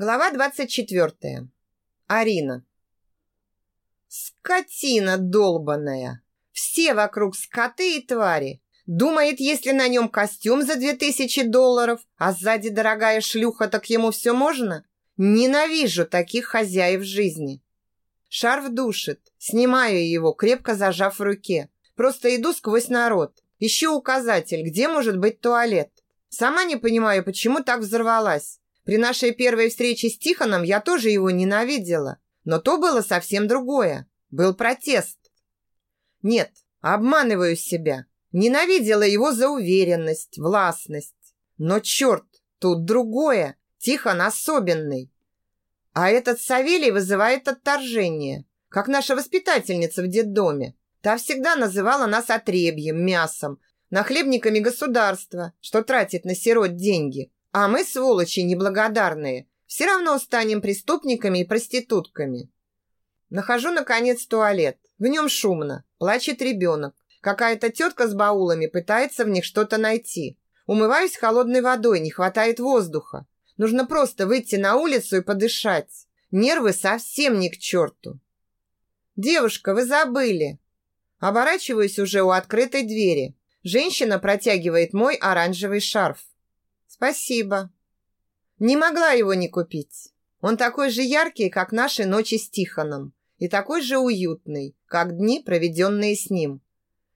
Глава 24. Арина. Скотина долбаная. Все вокруг скоты и твари. Думает, если на нем костюм за две тысячи долларов, а сзади дорогая шлюха, так ему все можно? Ненавижу таких хозяев жизни. Шарф душит. Снимаю его, крепко зажав в руке. Просто иду сквозь народ. Ищу указатель, где может быть туалет. Сама не понимаю, почему так взорвалась. При нашей первой встрече с Тихоном я тоже его ненавидела. Но то было совсем другое. Был протест. Нет, обманываю себя. Ненавидела его за уверенность, властность. Но черт, тут другое. Тихон особенный. А этот Савелий вызывает отторжение. Как наша воспитательница в детдоме. Та всегда называла нас отребьем, мясом, нахлебниками государства, что тратит на сирот деньги. А мы, сволочи неблагодарные, все равно станем преступниками и проститутками. Нахожу, наконец, туалет. В нем шумно. Плачет ребенок. Какая-то тетка с баулами пытается в них что-то найти. Умываюсь холодной водой, не хватает воздуха. Нужно просто выйти на улицу и подышать. Нервы совсем не к черту. «Девушка, вы забыли!» Оборачиваюсь уже у открытой двери. Женщина протягивает мой оранжевый шарф. Спасибо. Не могла его не купить. Он такой же яркий, как наши ночи с Тихоном, и такой же уютный, как дни, проведенные с ним.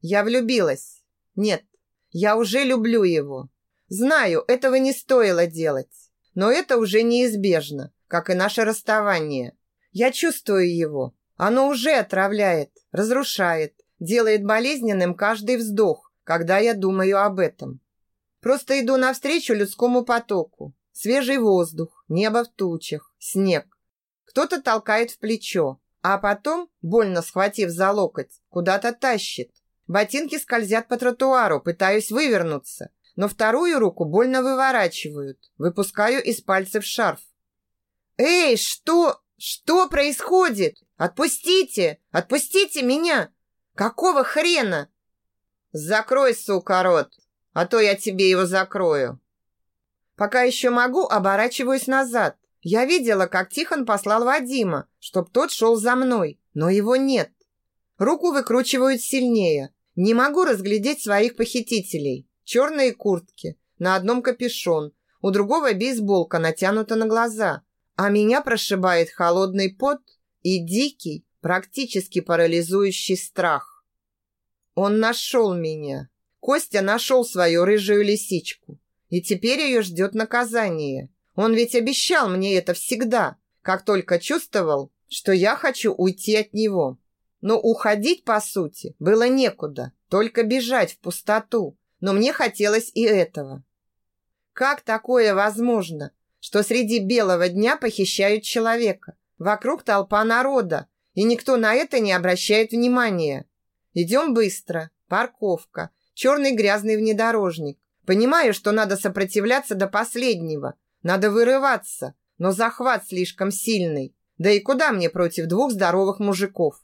Я влюбилась. Нет, я уже люблю его. Знаю, этого не стоило делать, но это уже неизбежно, как и наше расставание. Я чувствую его. Оно уже отравляет, разрушает, делает болезненным каждый вздох, когда я думаю об этом. Просто иду навстречу людскому потоку. Свежий воздух, небо в тучах, снег. Кто-то толкает в плечо, а потом, больно схватив за локоть, куда-то тащит. Ботинки скользят по тротуару, пытаюсь вывернуться, но вторую руку больно выворачивают. Выпускаю из пальцев шарф. «Эй, что? Что происходит? Отпустите! Отпустите меня! Какого хрена?» «Закрой, сука, рот!» А то я тебе его закрою. Пока еще могу, оборачиваюсь назад. Я видела, как Тихон послал Вадима, чтоб тот шел за мной, но его нет. Руку выкручивают сильнее. Не могу разглядеть своих похитителей. Черные куртки, на одном капюшон, у другого бейсболка натянута на глаза, а меня прошибает холодный пот и дикий, практически парализующий страх. Он нашел меня. Костя нашел свою рыжую лисичку. И теперь ее ждет наказание. Он ведь обещал мне это всегда, как только чувствовал, что я хочу уйти от него. Но уходить, по сути, было некуда, только бежать в пустоту. Но мне хотелось и этого. Как такое возможно, что среди белого дня похищают человека? Вокруг толпа народа, и никто на это не обращает внимания. Идем быстро, парковка, черный грязный внедорожник. Понимаю, что надо сопротивляться до последнего. Надо вырываться, но захват слишком сильный. Да и куда мне против двух здоровых мужиков?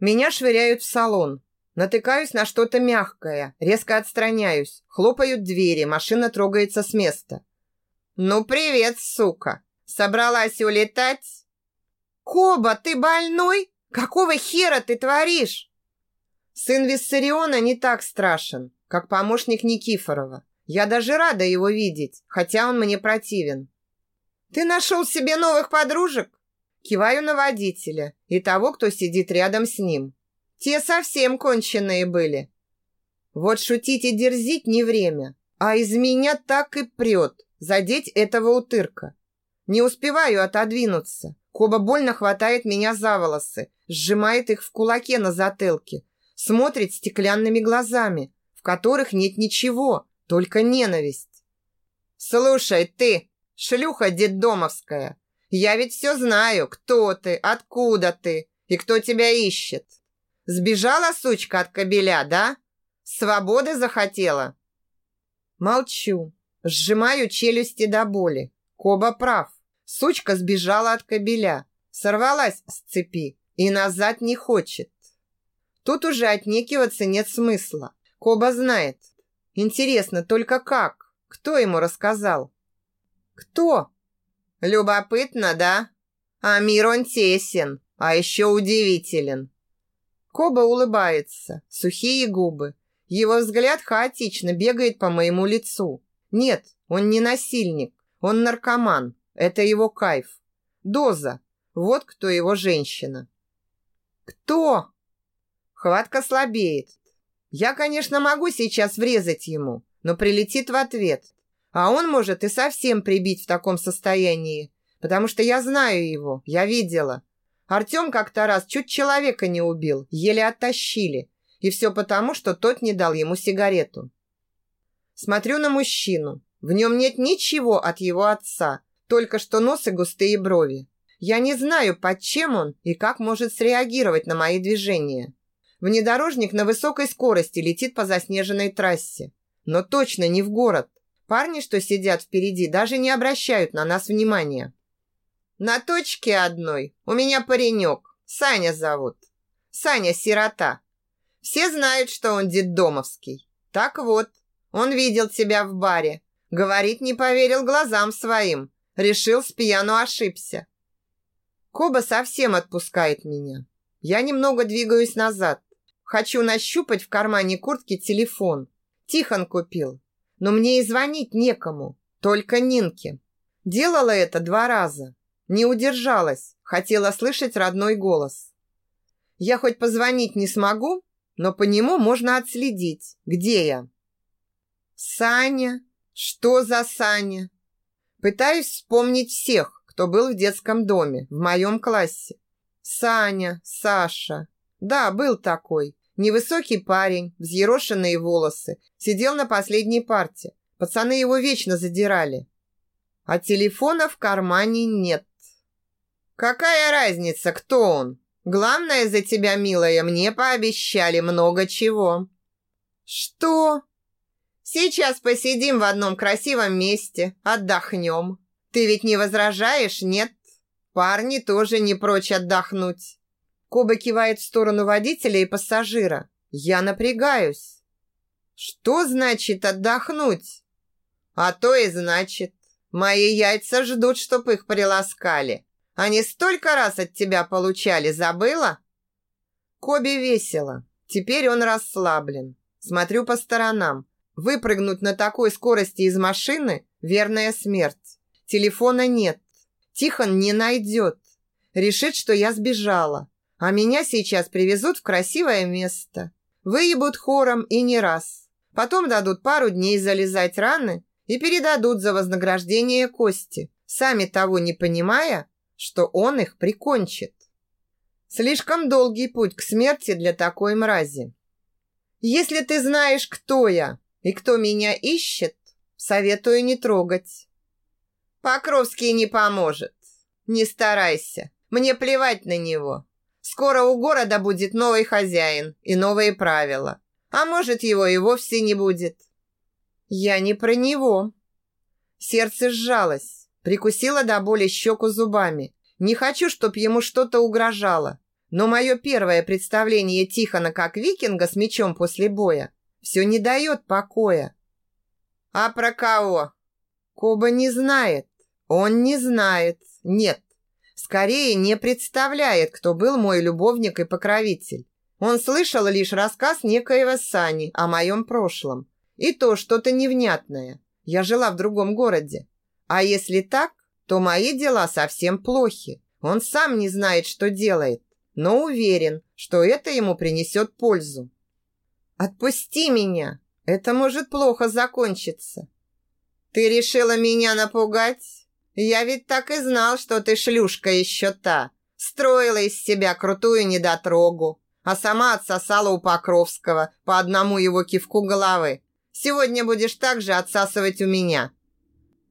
Меня швыряют в салон. Натыкаюсь на что-то мягкое, резко отстраняюсь. Хлопают двери, машина трогается с места. «Ну, привет, сука! Собралась улетать?» «Коба, ты больной? Какого хера ты творишь?» Сын Виссариона не так страшен, как помощник Никифорова. Я даже рада его видеть, хотя он мне противен. Ты нашел себе новых подружек? Киваю на водителя и того, кто сидит рядом с ним. Те совсем конченые были. Вот шутить и дерзить не время, а из меня так и прет задеть этого утырка. Не успеваю отодвинуться. Коба больно хватает меня за волосы, сжимает их в кулаке на затылке, смотрит стеклянными глазами, в которых нет ничего, только ненависть. «Слушай, ты, шлюха детдомовская, я ведь все знаю, кто ты, откуда ты и кто тебя ищет. Сбежала сучка от кобеля, да? Свободы захотела?» Молчу, сжимаю челюсти до боли. Коба прав. Сучка сбежала от кобеля, сорвалась с цепи и назад не хочет. Тут уже отнекиваться нет смысла. Коба знает. Интересно, только как? Кто ему рассказал? Кто? Любопытно, да? А мир он тесен, а еще удивителен. Коба улыбается, сухие губы. Его взгляд хаотично бегает по моему лицу. Нет, он не насильник, он наркоман. Это его кайф. Доза. Вот кто его женщина. Кто? Хватка слабеет. Я, конечно, могу сейчас врезать ему, но прилетит в ответ. А он может и совсем прибить в таком состоянии, потому что я знаю его, я видела. Артем как-то раз чуть человека не убил, еле оттащили. И все потому, что тот не дал ему сигарету. Смотрю на мужчину. В нем нет ничего от его отца, только что нос и густые брови. Я не знаю, под чем он и как может среагировать на мои движения. Внедорожник на высокой скорости летит по заснеженной трассе. Но точно не в город. Парни, что сидят впереди, даже не обращают на нас внимания. На точке одной у меня паренек. Саня зовут. Саня сирота. Все знают, что он детдомовский. Так вот, он видел тебя в баре. Говорит, не поверил глазам своим. Решил, с пьяну ошибся. Коба совсем отпускает меня. Я немного двигаюсь назад. Хочу нащупать в кармане куртки телефон. Тихон купил. Но мне и звонить некому. Только Нинке. Делала это два раза. Не удержалась, хотела слышать родной голос. Я хоть позвонить не смогу, но по нему можно отследить, где я. Саня? Что за Саня? Пытаюсь вспомнить всех, кто был в детском доме, в моем классе. Саня, Саша. Да, был такой. Невысокий парень, взъерошенные волосы. Сидел на последней парте. Пацаны его вечно задирали. А телефона в кармане нет. Какая разница, кто он? Главное за тебя, милая, мне пообещали много чего. Что? Сейчас посидим в одном красивом месте, отдохнем. Ты ведь не возражаешь, нет? Парни тоже не прочь отдохнуть. Коба кивает в сторону водителя и пассажира. Я напрягаюсь. Что значит отдохнуть? А то и значит. Мои яйца ждут, чтоб их приласкали. Они столько раз от тебя получали, забыла? Коби весело. Теперь он расслаблен. Смотрю по сторонам. Выпрыгнуть на такой скорости из машины – верная смерть. Телефона нет. Тихон не найдет. Решит, что я сбежала. А меня сейчас привезут в красивое место. Выебут хором и не раз. Потом дадут пару дней залезать раны и передадут за вознаграждение кости, сами того не понимая, что он их прикончит. Слишком долгий путь к смерти для такой мрази. Если ты знаешь, кто я и кто меня ищет, советую не трогать. Покровский не поможет. Не старайся. Мне плевать на него. Скоро у города будет новый хозяин и новые правила. А может, его и вовсе не будет. Я не про него. Сердце сжалось. Прикусила до боли щеку зубами. Не хочу, чтоб ему что-то угрожало. Но мое первое представление Тихона как викинга с мечом после боя все не дает покоя. А про кого? Коба не знает. Он не знает. Нет. Скорее, не представляет, кто был мой любовник и покровитель. Он слышал лишь рассказ некоего Сани о моем прошлом. И то что-то невнятное. Я жила в другом городе. А если так, то мои дела совсем плохи. Он сам не знает, что делает, но уверен, что это ему принесет пользу. Отпусти меня. Это может плохо закончиться. Ты решила меня напугать? Я ведь так и знал, что ты шлюшка еще та. Строила из себя крутую недотрогу, а сама отсосала у Покровского по одному его кивку головы. Сегодня будешь также отсасывать у меня.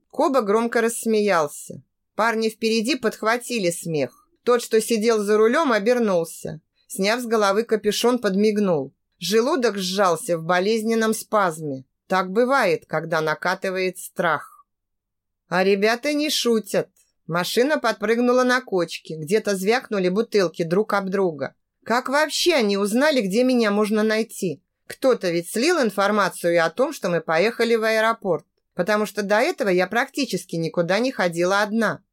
Коба громко рассмеялся. Парни впереди подхватили смех. Тот, что сидел за рулем, обернулся. Сняв с головы капюшон, подмигнул. Желудок сжался в болезненном спазме. Так бывает, когда накатывает страх. А ребята не шутят. Машина подпрыгнула на кочке. Где-то звякнули бутылки друг об друга. Как вообще они узнали, где меня можно найти? Кто-то ведь слил информацию о том, что мы поехали в аэропорт потому что до этого я практически никуда не ходила одна.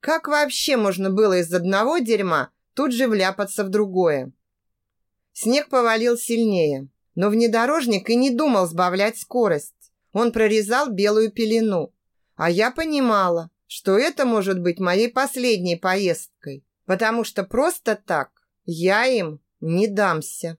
Как вообще можно было из одного дерьма тут же вляпаться в другое? Снег повалил сильнее, но внедорожник и не думал сбавлять скорость. Он прорезал белую пелену. А я понимала, что это может быть моей последней поездкой, потому что просто так я им не дамся.